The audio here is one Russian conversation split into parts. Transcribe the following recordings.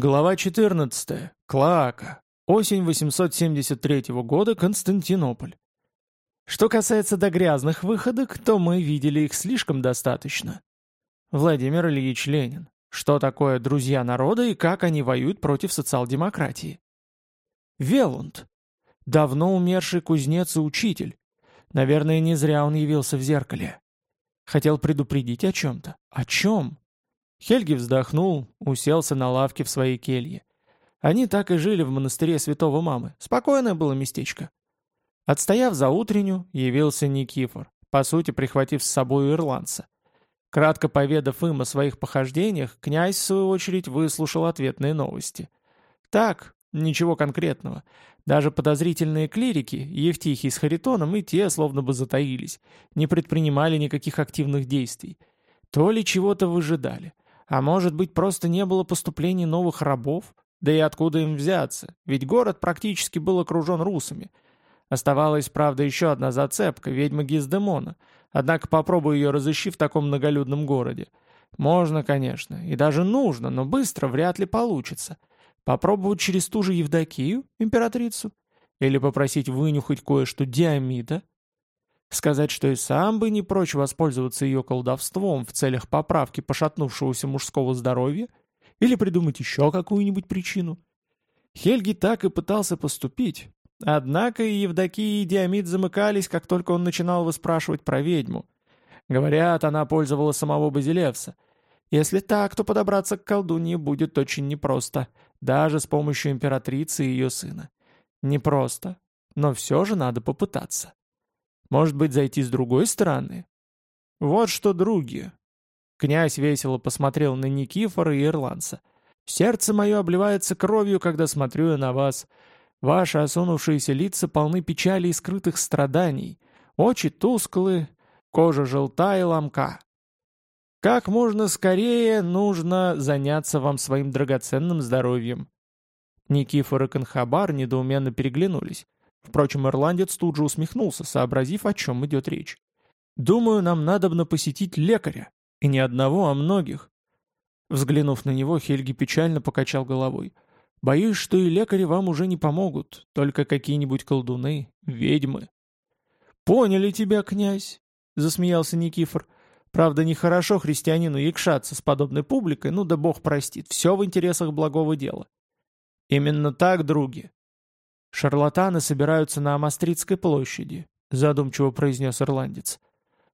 Глава 14. Клоака. Осень 873 года. Константинополь. Что касается до грязных выходок, то мы видели их слишком достаточно. Владимир Ильич Ленин. Что такое друзья народа и как они воюют против социал-демократии? Велунд. Давно умерший кузнец и учитель. Наверное, не зря он явился в зеркале. Хотел предупредить о чем-то. О чем? Хельги вздохнул, уселся на лавке в своей келье. Они так и жили в монастыре святого мамы. Спокойное было местечко. Отстояв за утренню, явился Никифор, по сути прихватив с собой ирландца. Кратко поведав им о своих похождениях, князь, в свою очередь, выслушал ответные новости. Так, ничего конкретного. Даже подозрительные клирики, Евтихий с Харитоном, и те словно бы затаились, не предпринимали никаких активных действий. То ли чего-то выжидали. А может быть, просто не было поступлений новых рабов? Да и откуда им взяться? Ведь город практически был окружен русами. Оставалась, правда, еще одна зацепка — ведьма Гиздемона. Однако попробуй ее разыщи в таком многолюдном городе. Можно, конечно, и даже нужно, но быстро вряд ли получится. Попробовать через ту же Евдокию, императрицу? Или попросить вынюхать кое-что Диамида? Сказать, что и сам бы не прочь воспользоваться ее колдовством в целях поправки пошатнувшегося мужского здоровья? Или придумать еще какую-нибудь причину? Хельги так и пытался поступить. Однако и Евдокия, и Диамид замыкались, как только он начинал выспрашивать про ведьму. Говорят, она пользовала самого Базилевса. Если так, то подобраться к колдунье будет очень непросто, даже с помощью императрицы и ее сына. Непросто, но все же надо попытаться. Может быть, зайти с другой стороны? Вот что, други. Князь весело посмотрел на Никифора и Ирландца. Сердце мое обливается кровью, когда смотрю я на вас. Ваши осунувшиеся лица полны печали и скрытых страданий. Очи тусклые, кожа желтая и ломка. Как можно скорее нужно заняться вам своим драгоценным здоровьем. Никифор и Конхабар недоуменно переглянулись. Впрочем, ирландец тут же усмехнулся, сообразив, о чем идет речь. «Думаю, нам надобно посетить лекаря. И не одного, а многих». Взглянув на него, Хельги печально покачал головой. «Боюсь, что и лекари вам уже не помогут, только какие-нибудь колдуны, ведьмы». «Поняли тебя, князь», — засмеялся Никифор. «Правда, нехорошо христианину якшаться с подобной публикой, ну да бог простит, все в интересах благого дела». «Именно так, други», «Шарлатаны собираются на Амастритской площади», — задумчиво произнес ирландец.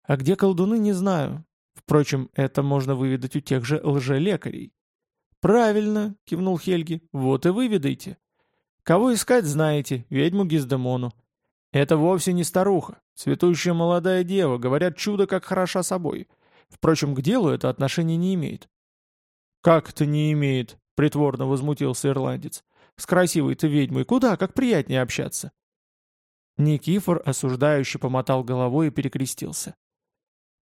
«А где колдуны, не знаю. Впрочем, это можно выведать у тех же лжелекарей». «Правильно», — кивнул Хельги, — «вот и выведайте. Кого искать, знаете, ведьму Гиздемону. Это вовсе не старуха, цветущая молодая дева, говорят, чудо как хороша собой. Впрочем, к делу это отношения не имеет». «Как это не имеет?» — притворно возмутился ирландец. С красивой-то ведьмой куда как приятнее общаться. Никифор осуждающе помотал головой и перекрестился.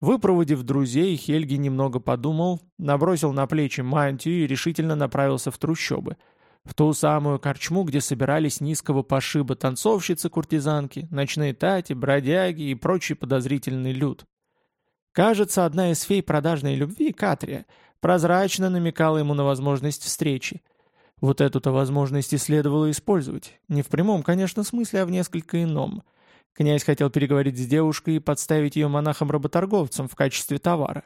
Выпроводив друзей, Хельги немного подумал, набросил на плечи мантию и решительно направился в трущобы, в ту самую корчму, где собирались низкого пошиба танцовщицы-куртизанки, ночные тати, бродяги и прочий подозрительный люд. Кажется, одна из фей продажной любви, Катрия, прозрачно намекала ему на возможность встречи, вот эту-то возможность и следовало использовать. Не в прямом, конечно, смысле, а в несколько ином. Князь хотел переговорить с девушкой и подставить ее монахом-работорговцем в качестве товара.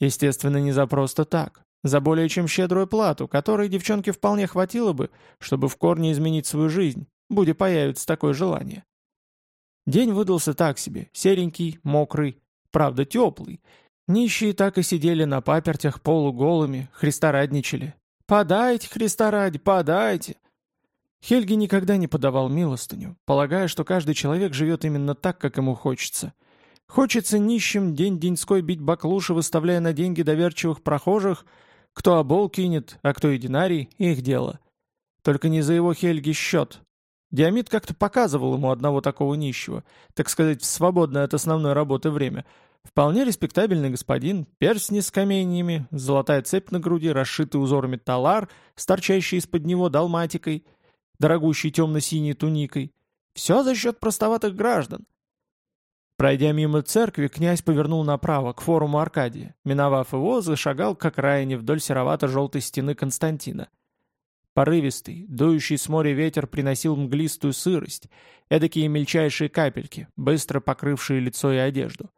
Естественно, не за просто так. За более чем щедрую плату, которой девчонке вполне хватило бы, чтобы в корне изменить свою жизнь, будет появиться такое желание. День выдался так себе, серенький, мокрый, правда теплый. Нищие так и сидели на папертях полуголыми, христорадничали, «Подайте, Христа ради, подайте!» Хельги никогда не подавал милостыню, полагая, что каждый человек живет именно так, как ему хочется. Хочется нищим день-деньской бить баклуши, выставляя на деньги доверчивых прохожих, кто обол кинет, а кто и динарий, их дело. Только не за его Хельги счет. Диамид как-то показывал ему одного такого нищего, так сказать, в свободное от основной работы время — Вполне респектабельный господин, перстни с каменьями, золотая цепь на груди, расшитый узорами талар, торчащий из-под него далматикой, дорогущей темно-синей туникой. Все за счет простоватых граждан. Пройдя мимо церкви, князь повернул направо, к форуму Аркадия. Миновав его, зашагал к окраине вдоль серовато-желтой стены Константина. Порывистый, дующий с моря ветер приносил мглистую сырость, эдакие мельчайшие капельки, быстро покрывшие лицо и одежду.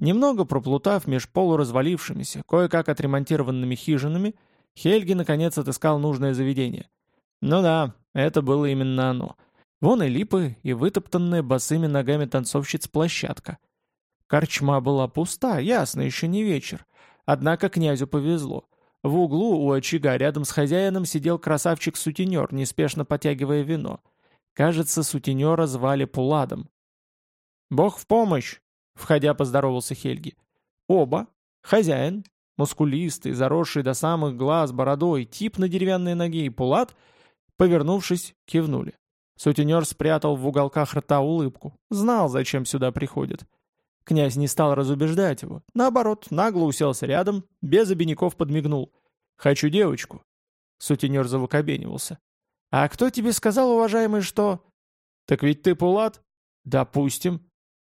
Немного проплутав меж полуразвалившимися, кое-как отремонтированными хижинами, Хельги наконец отыскал нужное заведение. Ну да, это было именно оно. Вон и липы, и вытоптанная босыми ногами танцовщиц площадка. Корчма была пуста, ясно, еще не вечер. Однако князю повезло. В углу у очага рядом с хозяином сидел красавчик-сутенер, неспешно потягивая вино. Кажется, сутенера звали Пуладом. «Бог в помощь!» — входя поздоровался Хельги. Оба, хозяин, мускулистый, заросший до самых глаз бородой, тип на деревянной ноге и Пулад, повернувшись, кивнули. Сутенер спрятал в уголках рта улыбку. Знал, зачем сюда приходит. Князь не стал разубеждать его. Наоборот, нагло уселся рядом, без обиняков подмигнул. «Хочу девочку». Сутенер завокобенивался. «А кто тебе сказал, уважаемый, что...» «Так ведь ты Пулат?» «Допустим».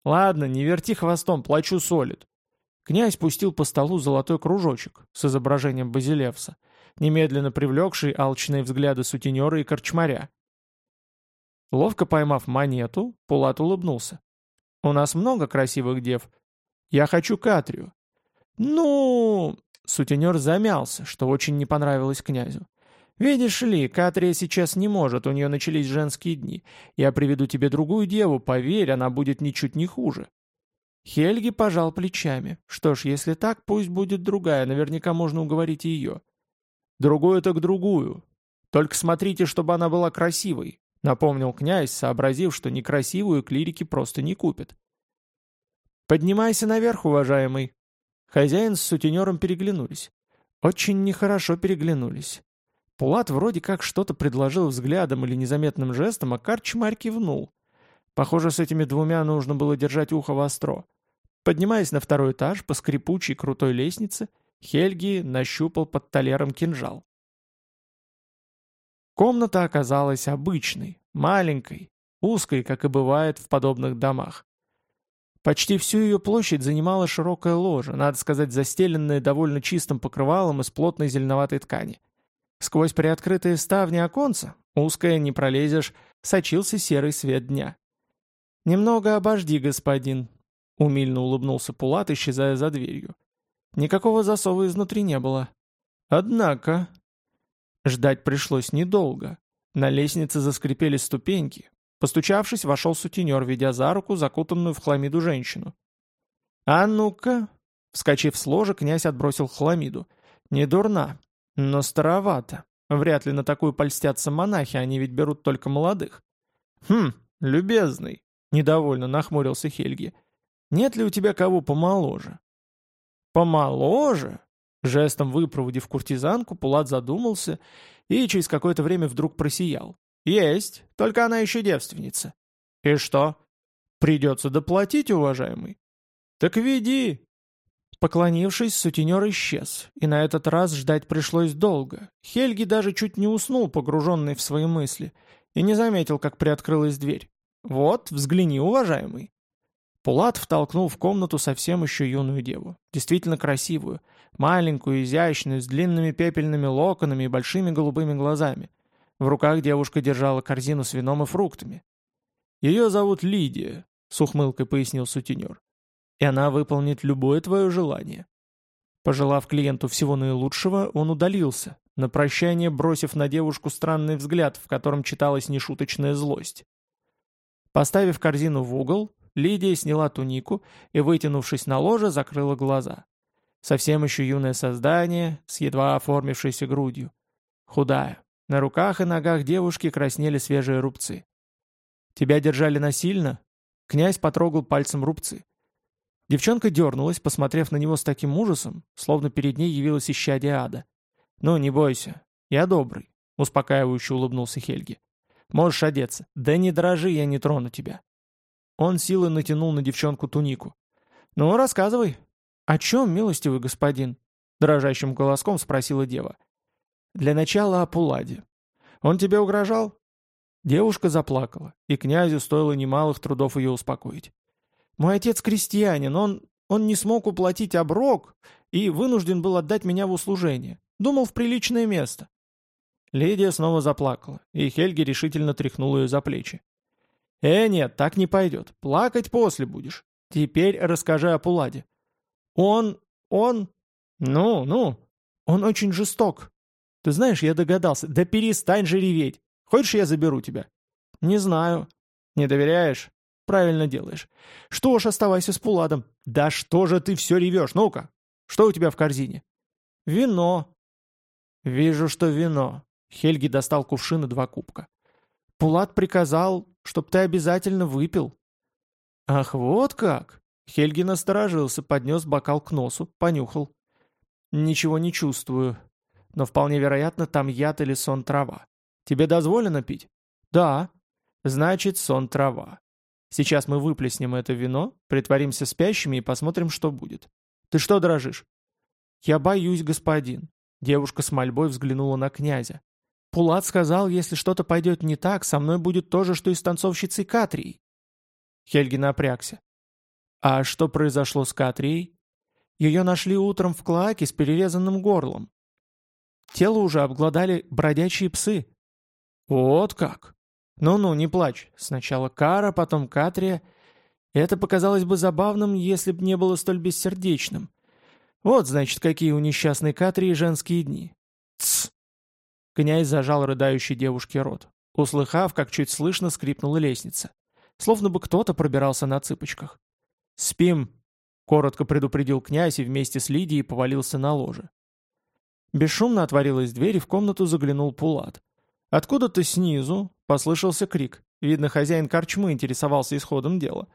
«Ладно, не верти хвостом, плачу солид». Князь пустил по столу золотой кружочек с изображением Базилевса, немедленно привлекший алчные взгляды сутенера и корчмаря. Ловко поймав монету, Пулат улыбнулся. У нас много красивых дев. Я хочу Катрию». «Ну...» — сутенер замялся, что очень не понравилось князю. «Видишь ли, Катрия сейчас не может, у нее начались женские дни. Я приведу тебе другую деву, поверь, она будет ничуть не хуже». Хельги пожал плечами. Что ж, если так, пусть будет другая, наверняка можно уговорить ее. Другую так другую. Только смотрите, чтобы она была красивой. Напомнил князь, сообразив, что некрасивую клирики просто не купят. «Поднимайся наверх, уважаемый!» Хозяин с сутенером переглянулись. Очень нехорошо переглянулись. Пулат вроде как что-то предложил взглядом или незаметным жестом, а Карчмарь кивнул. Похоже, с этими двумя нужно было держать ухо востро. Поднимаясь на второй этаж по скрипучей крутой лестнице, Хельги нащупал под талером кинжал. Комната оказалась обычной, маленькой, узкой, как и бывает в подобных домах. Почти всю ее площадь занимала широкая ложа, надо сказать, застеленная довольно чистым покрывалом из плотной зеленоватой ткани. Сквозь приоткрытые ставни оконца, узкое не пролезешь, сочился серый свет дня. «Немного обожди, господин», — умильно улыбнулся Пулат, исчезая за дверью. Никакого засова изнутри не было. Однако, Ждать пришлось недолго. На лестнице заскрипели ступеньки. Постучавшись, вошел сутенер, ведя за руку закутанную в хламиду женщину. «А ну-ка!» Вскочив с ложа, князь отбросил хламиду. «Не дурна, но старовато. Вряд ли на такую польстятся монахи, они ведь берут только молодых». «Хм, любезный!» — недовольно нахмурился Хельги. «Нет ли у тебя кого помоложе?» «Помоложе?» Жестом выпроводив куртизанку, Пулат задумался и через какое-то время вдруг просиял. «Есть, только она еще девственница». «И что?» «Придется доплатить, уважаемый». «Так веди». Поклонившись, сутенер исчез, и на этот раз ждать пришлось долго. Хельги даже чуть не уснул, погруженный в свои мысли, и не заметил, как приоткрылась дверь. «Вот, взгляни, уважаемый». Пулат втолкнул в комнату совсем еще юную деву, действительно красивую, маленькую, изящную, с длинными пепельными локонами и большими голубыми глазами. В руках девушка держала корзину с вином и фруктами. «Ее зовут Лидия», — с ухмылкой пояснил сутенер. «И она выполнит любое твое желание». Пожелав клиенту всего наилучшего, он удалился, на прощание бросив на девушку странный взгляд, в котором читалась нешуточная злость. Поставив корзину в угол, Лидия сняла тунику и, вытянувшись на ложе, закрыла глаза. Совсем еще юное создание, с едва оформившейся грудью. Худая. На руках и ногах девушки краснели свежие рубцы. «Тебя держали насильно?» Князь потрогал пальцем рубцы. Девчонка дернулась, посмотрев на него с таким ужасом, словно перед ней явилась исчадие ада. «Ну, не бойся, я добрый», — успокаивающе улыбнулся Хельги. «Можешь одеться. Да не дрожи, я не трону тебя». Он силой натянул на девчонку тунику. «Ну, рассказывай, «О чем, милостивый господин?» — дрожащим голоском спросила дева. «Для начала о Пуладе. Он тебе угрожал?» Девушка заплакала, и князю стоило немалых трудов ее успокоить. «Мой отец крестьянин, он, он не смог уплатить оброк и вынужден был отдать меня в услужение. Думал, в приличное место». Лидия снова заплакала, и Хельги решительно тряхнул ее за плечи. «Э, нет, так не пойдет. Плакать после будешь. Теперь расскажи о Пуладе». «Он... он...» «Ну, ну...» «Он очень жесток. Ты знаешь, я догадался. Да перестань же реветь. Хочешь, я заберу тебя?» «Не знаю». «Не доверяешь?» «Правильно делаешь. Что ж, оставайся с Пуладом». «Да что же ты все ревешь? Ну-ка, что у тебя в корзине?» «Вино». «Вижу, что вино». Хельги достал кувшин и два кубка. «Пулат приказал, чтоб ты обязательно выпил». «Ах, вот как!» Хельги насторожился, поднес бокал к носу, понюхал. «Ничего не чувствую, но вполне вероятно, там яд или сон трава. Тебе дозволено пить?» «Да». «Значит, сон трава. Сейчас мы выплеснем это вино, притворимся спящими и посмотрим, что будет. Ты что дрожишь?» «Я боюсь, господин». Девушка с мольбой взглянула на князя. Пулат сказал, если что-то пойдет не так, со мной будет то же, что и с танцовщицей Катрией. Хельги напрягся. А что произошло с Катрией? Ее нашли утром в клоаке с перерезанным горлом. Тело уже обглодали бродячие псы. Вот как? Ну-ну, не плачь. Сначала Кара, потом Катрия. Это показалось бы забавным, если б не было столь бессердечным. Вот, значит, какие у несчастной Катрии женские дни. Тсс! Князь зажал рыдающей девушке рот, услыхав, как чуть слышно скрипнула лестница. Словно бы кто-то пробирался на цыпочках. «Спим!» — коротко предупредил князь и вместе с Лидией повалился на ложе. Бесшумно отворилась дверь, и в комнату заглянул Пулат. Откуда-то снизу послышался крик. Видно, хозяин корчмы интересовался исходом дела.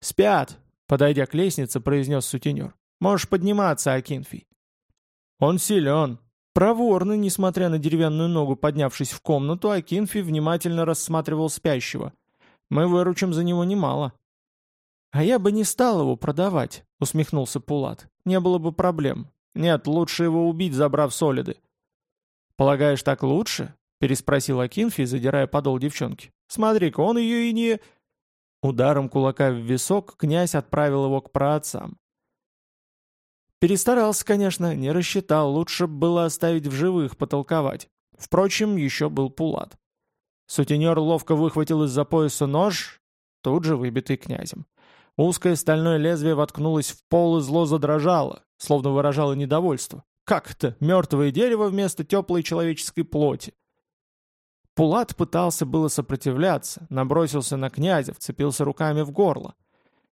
«Спят!» — подойдя к лестнице, произнес сутенер. «Можешь подниматься, Акинфий». «Он силен», Проворный, несмотря на деревянную ногу, поднявшись в комнату, Акинфи внимательно рассматривал спящего. «Мы выручим за него немало». «А я бы не стал его продавать», — усмехнулся Пулат. «Не было бы проблем. Нет, лучше его убить, забрав солиды». «Полагаешь, так лучше?» — переспросил Акинфи, задирая подол девчонки. «Смотри-ка, он ее и не...» Ударом кулака в висок князь отправил его к праотцам. Перестарался, конечно, не рассчитал, лучше было оставить в живых, потолковать. Впрочем, еще был Пулат. Сутенер ловко выхватил из-за пояса нож, тут же выбитый князем. Узкое стальное лезвие воткнулось в пол и зло задрожало, словно выражало недовольство. Как это? Мертвое дерево вместо теплой человеческой плоти. Пулат пытался было сопротивляться, набросился на князя, вцепился руками в горло.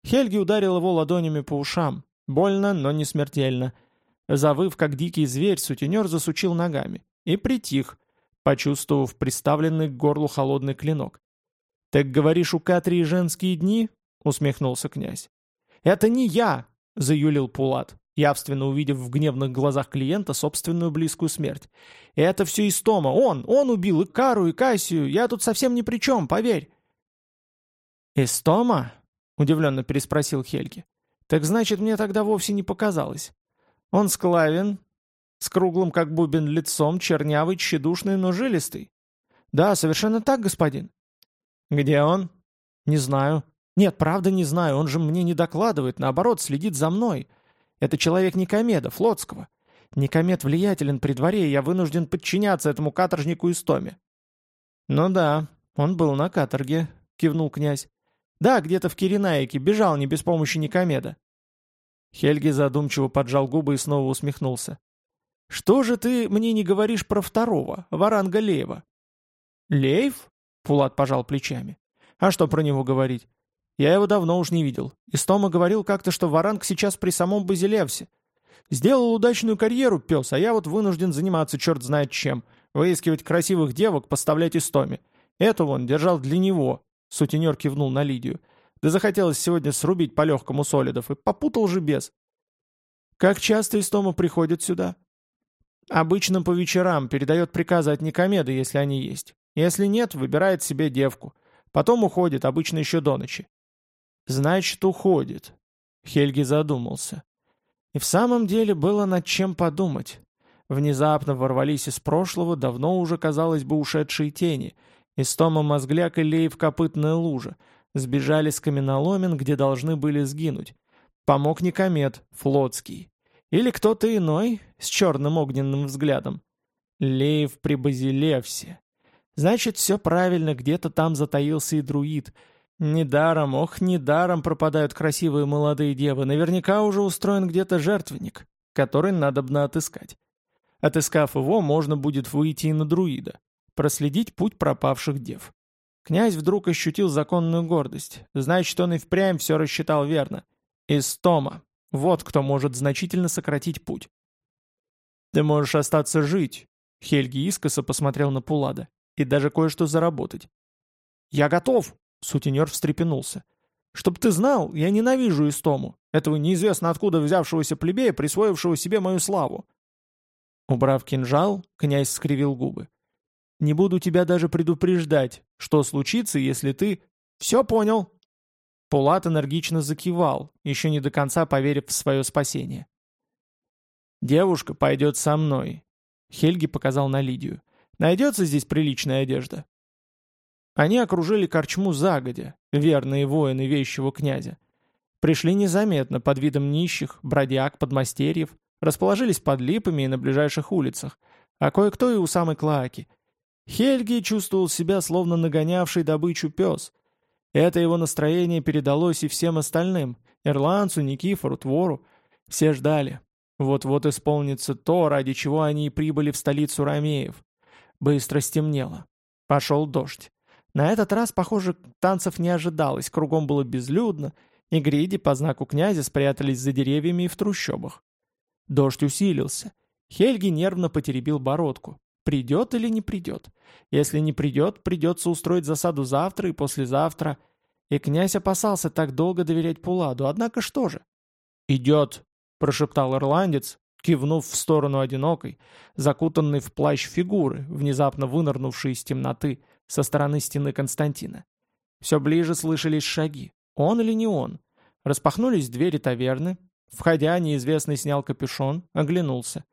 Хельги ударил его ладонями по ушам. Больно, но не смертельно. Завыв, как дикий зверь, сутенер засучил ногами. И притих, почувствовав приставленный к горлу холодный клинок. «Так говоришь, у Катрии женские дни?» — усмехнулся князь. «Это не я!» — заюлил Пулат, явственно увидев в гневных глазах клиента собственную близкую смерть. «Это все Истома. Он, он убил и Кару, и Кассию. Я тут совсем ни при чем, поверь». «Истома?» — удивленно переспросил Хельги. Так значит, мне тогда вовсе не показалось. Он склавен, с круглым как бубен лицом, чернявый, тщедушный, но жилистый. Да, совершенно так, господин. Где он? Не знаю. Нет, правда не знаю, он же мне не докладывает, наоборот, следит за мной. Это человек Никомеда, Флотского. Никомед влиятелен при дворе, я вынужден подчиняться этому каторжнику Истоме. Ну да, он был на каторге, кивнул князь. Да, где-то в Киренаике, бежал не без помощи Никомеда. Хельги задумчиво поджал губы и снова усмехнулся. «Что же ты мне не говоришь про второго, Варанга Леева?» «Леев?» — Пулат пожал плечами. «А что про него говорить? Я его давно уж не видел. Истома говорил как-то, что Варанг сейчас при самом Базилевсе. Сделал удачную карьеру, пес, а я вот вынужден заниматься черт знает чем. Выискивать красивых девок, поставлять Истоме. Эту вон держал для него. Сутенер кивнул на Лидию. Да захотелось сегодня срубить по-легкому солидов, и попутал же без. Как часто Истома приходит сюда? Обычно по вечерам передает приказы от Никомеда, если они есть. Если нет, выбирает себе девку. Потом уходит, обычно еще до ночи. Значит, уходит. Хельги задумался. И в самом деле было над чем подумать. Внезапно ворвались из прошлого давно уже, казалось бы, ушедшие тени — Истома мозгляк и леев копытная лужа. Сбежали с каменоломен, где должны были сгинуть. Помог Никомед, флотский. Или кто-то иной, с черным огненным взглядом. Леев при Базилевсе. Значит, все правильно, где-то там затаился и друид. Недаром, ох, недаром пропадают красивые молодые девы. Наверняка уже устроен где-то жертвенник, который надобно отыскать. Отыскав его, можно будет выйти и на друида, проследить путь пропавших дев. Князь вдруг ощутил законную гордость. Значит, он и впрямь все рассчитал верно. Истома. Вот кто может значительно сократить путь. «Ты можешь остаться жить», — Хельги искоса посмотрел на Пулада, «и даже кое-что заработать». «Я готов», — сутенер встрепенулся. «Чтоб ты знал, я ненавижу Истому, этого неизвестно откуда взявшегося плебея, присвоившего себе мою славу». Убрав кинжал, князь скривил губы. «Не буду тебя даже предупреждать, что случится, если ты...» «Все понял», Пулат энергично закивал, еще не до конца поверив в свое спасение. «Девушка пойдет со мной», — Хельги показал на Лидию. «Найдется здесь приличная одежда?» Они окружили корчму загодя, верные воины вещего князя. Пришли незаметно, под видом нищих, бродяг, подмастерьев, расположились под липами и на ближайших улицах, а кое-кто и у самой Клоаки. Хельги чувствовал себя словно нагонявший добычу пес, это его настроение передалось и всем остальным, Ирландцу, Никифору, Твору. Все ждали. Вот-вот исполнится то, ради чего они и прибыли в столицу Ромеев. Быстро стемнело. Пошел дождь. На этот раз, похоже, танцев не ожидалось, кругом было безлюдно, и гриди по знаку князя спрятались за деревьями и в трущобах. Дождь усилился. Хельги нервно потеребил бородку. Придет или не придет? Если не придет, придется устроить засаду завтра и послезавтра. И князь опасался так долго доверять Пуладу, однако что же? «Идет», — прошептал ирландец, кивнув в сторону одинокой, закутанной в плащ фигуры, внезапно вынырнувшей из темноты со стороны стены Константина. Все ближе слышались шаги. Он или не он? Распахнулись двери таверны. Входя, неизвестный снял капюшон, оглянулся.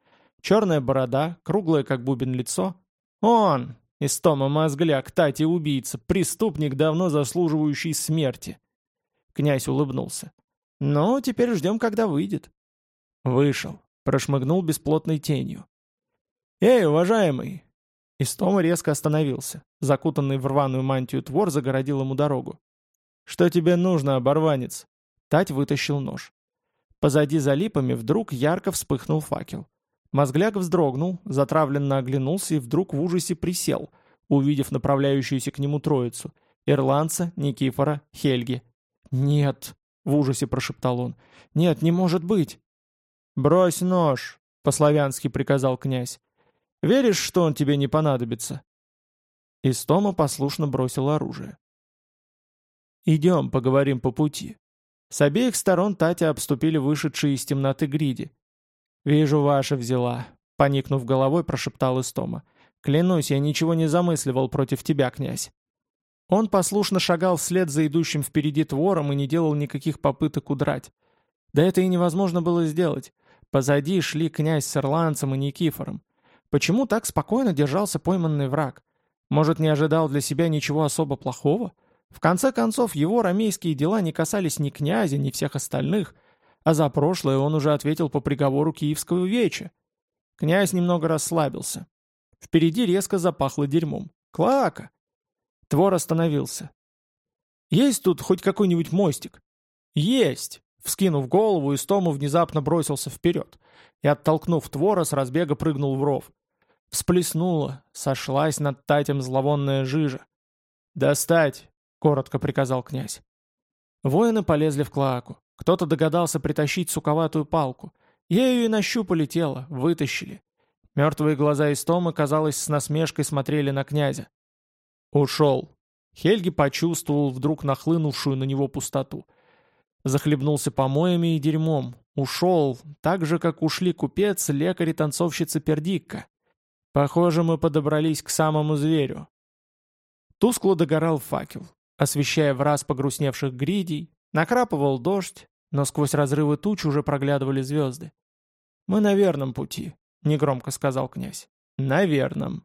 Черная борода, круглое как бубен лицо. Он! Истома Мозгляк, Тати-убийца, преступник, давно заслуживающий смерти. Князь улыбнулся. «Ну, теперь ждем, когда выйдет». Вышел, прошмыгнул бесплотной тенью. «Эй, уважаемый!» Истома резко остановился. Закутанный в рваную мантию твор загородил ему дорогу. «Что тебе нужно, оборванец?» Тать вытащил нож. Позади за липами вдруг ярко вспыхнул факел. Мозгляк вздрогнул, затравленно оглянулся и вдруг в ужасе присел, увидев направляющуюся к нему троицу — Ирландца, Никифора, Хельги. «Нет», — в ужасе прошептал он, — «нет, не может быть». «Брось нож», — по-славянски приказал князь. «Веришь, что он тебе не понадобится?» Истома послушно бросил оружие. «Идем, поговорим по пути». С обеих сторон Татя обступили вышедшие из темноты гриди. «Вижу, ваша взяла», — поникнув головой, прошептал Истома. «Клянусь, я ничего не замысливал против тебя, князь». Он послушно шагал вслед за идущим впереди твором и не делал никаких попыток удрать. Да это и невозможно было сделать. Позади шли князь с Ирландцем и Никифором. Почему так спокойно держался пойманный враг? Может, не ожидал для себя ничего особо плохого? В конце концов, его ромейские дела не касались ни князя, ни всех остальных — а за прошлое он уже ответил по приговору Киевского веча. Князь немного расслабился. Впереди резко запахло дерьмом. Клака! Твор остановился. «Есть тут хоть какой-нибудь мостик?» «Есть!» Вскинув голову, Истому внезапно бросился вперед и, оттолкнув твора, с разбега прыгнул в ров. Всплеснула, сошлась над Татем зловонная жижа. «Достать!» — коротко приказал князь. Воины полезли в клоаку. Кто-то догадался притащить суковатую палку. Ею и нащупали тело, вытащили. Мертвые глаза Истомы, казалось, с насмешкой смотрели на князя. Ушел. Хельги почувствовал вдруг нахлынувшую на него пустоту. Захлебнулся помоями и дерьмом. Ушел, так же, как ушли купец, лекарь и танцовщица Пердикка. Похоже, мы подобрались к самому зверю. Тускло догорал факел, освещая в раз погрустневших гридей, Накрапывал дождь, но сквозь разрывы туч уже проглядывали звезды. «Мы на верном пути», — негромко сказал князь. «На верном».